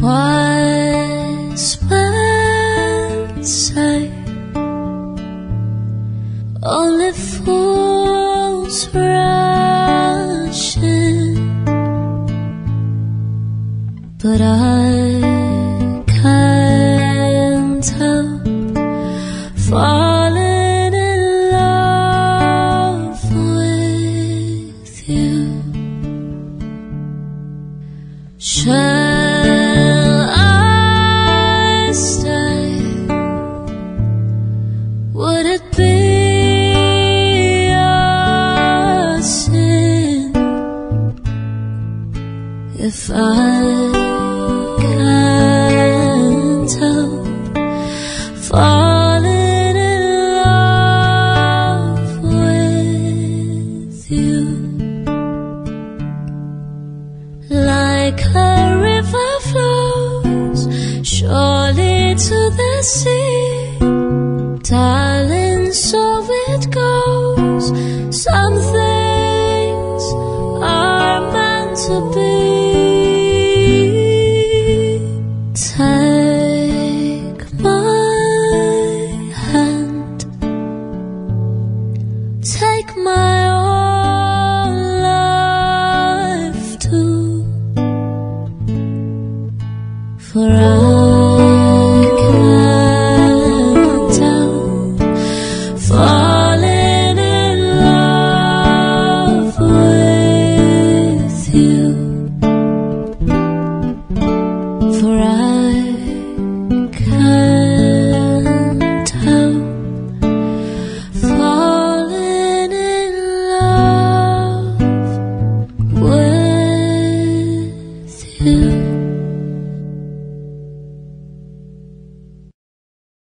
Wise men only fools rush in, but I can't help falling in love with you. Would it be a sin if I can't help falling in love with you? Like a river flows surely to the sea, darling. So it goes. Some things are meant to be. Take my hand, take my life too. For I for I can't help falling in love with you.